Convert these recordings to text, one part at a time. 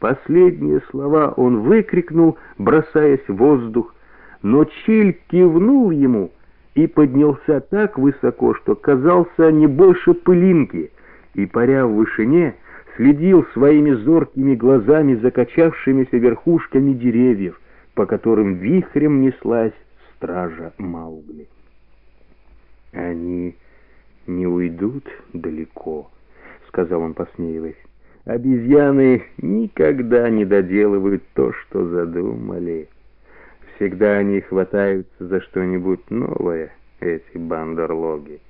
Последние слова он выкрикнул, бросаясь в воздух, но Чиль кивнул ему и поднялся так высоко, что казался не больше пылинки, и, паря в вышине, следил своими зоркими глазами закачавшимися верхушками деревьев, по которым вихрем неслась стража Маугли. «Они не уйдут далеко», — сказал он, посмеиваясь. «Обезьяны никогда не доделывают то, что задумали. Всегда они хватаются за что-нибудь новое, эти бандерлоги.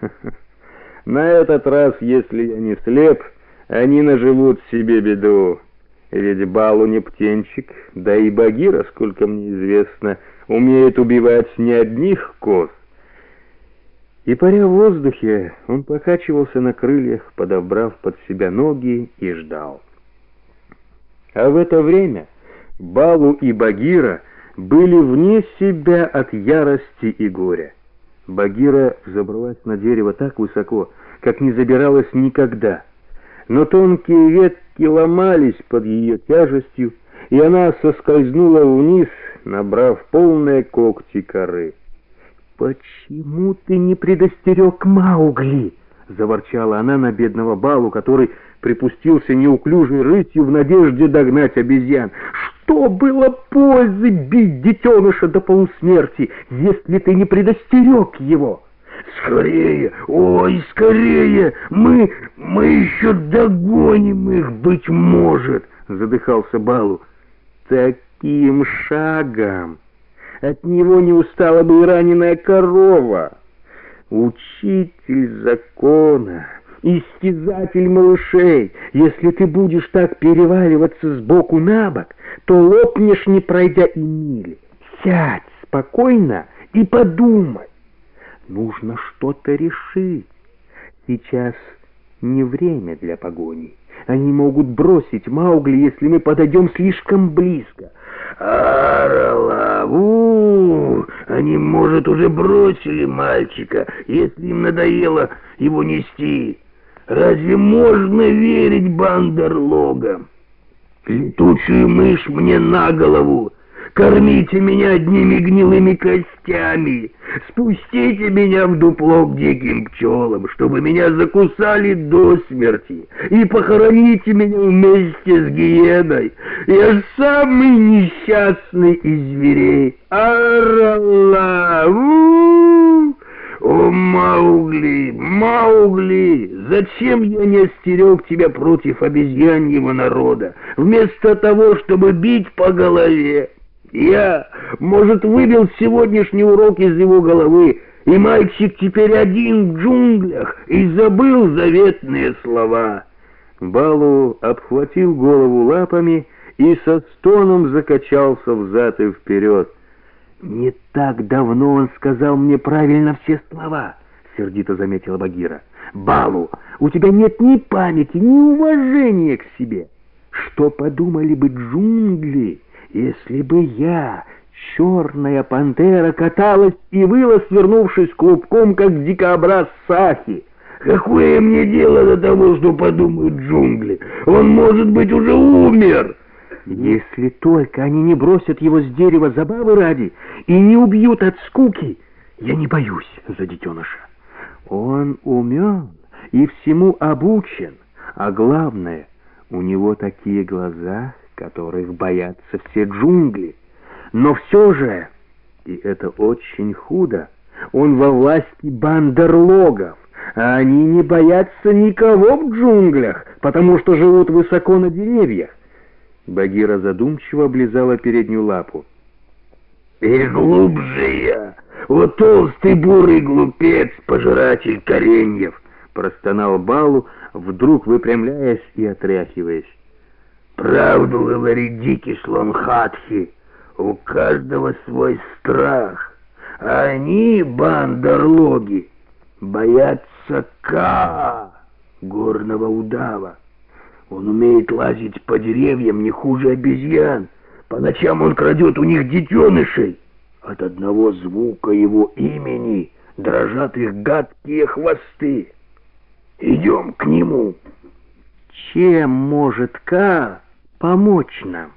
На этот раз, если я не слеп, они наживут себе беду. Ведь Балу не птенчик, да и Багира, сколько мне известно, умеет убивать не одних коз, и паря в воздухе, он покачивался на крыльях, подобрав под себя ноги и ждал. А в это время Балу и Багира были вне себя от ярости и горя. Багира забралась на дерево так высоко, как не забиралась никогда. Но тонкие ветки ломались под ее тяжестью, и она соскользнула вниз, набрав полные когти коры. «Почему ты не предостерег Маугли?» — заворчала она на бедного Балу, который припустился неуклюжей рысью в надежде догнать обезьян. «Что было пользы бить детеныша до полусмерти, если ты не предостерег его?» «Скорее! Ой, скорее! Мы, мы еще догоним их, быть может!» — задыхался Балу. «Таким шагом!» От него не устала бы и раненая корова. Учитель закона, истязатель малышей, если ты будешь так переваливаться с боку на бок, то лопнешь, не пройдя и мили. Сядь спокойно и подумай. Нужно что-то решить. Сейчас не время для погони. Они могут бросить Маугли, если мы подойдем слишком близко. Аралаву! Они, может, уже бросили мальчика, если им надоело его нести. Разве можно верить бандерлогам? Летучую мышь мне на голову, Кормите меня одними гнилыми костями. Спустите меня в дупло к диким пчелам, чтобы меня закусали до смерти. И похороните меня вместе с гиеной. Я самый несчастный из зверей. Аралла! О, Маугли, Маугли, зачем я не остерег тебя против обезьяньего народа, вместо того, чтобы бить по голове? Я, может, выбил сегодняшний урок из его головы, и мальчик теперь один в джунглях и забыл заветные слова. Балу обхватил голову лапами и со стоном закачался взад и вперед. «Не так давно он сказал мне правильно все слова», — сердито заметила Багира. «Балу, у тебя нет ни памяти, ни уважения к себе. Что подумали бы джунгли?» Если бы я, черная пантера, каталась и выла, свернувшись клубком, как дикобраз Сахи, Какое мне дело до того, что подумают джунгли? Он, может быть, уже умер. Если только они не бросят его с дерева забавы ради и не убьют от скуки, я не боюсь за детеныша. Он умен и всему обучен, а главное, у него такие глаза, которых боятся все джунгли. Но все же, и это очень худо, он во власти бандерлогов, а они не боятся никого в джунглях, потому что живут высоко на деревьях. Багира задумчиво облизала переднюю лапу. «И глубже я! Вот толстый бурый глупец, пожиратель кореньев!» простонал Балу, вдруг выпрямляясь и отряхиваясь. Правду говорит дикий слон Хатхи. У каждого свой страх. А они, бандерлоги, боятся Ка, горного удава. Он умеет лазить по деревьям не хуже обезьян. По ночам он крадет у них детенышей. От одного звука его имени дрожат их гадкие хвосты. Идем к нему. Чем может Ка помочь нам.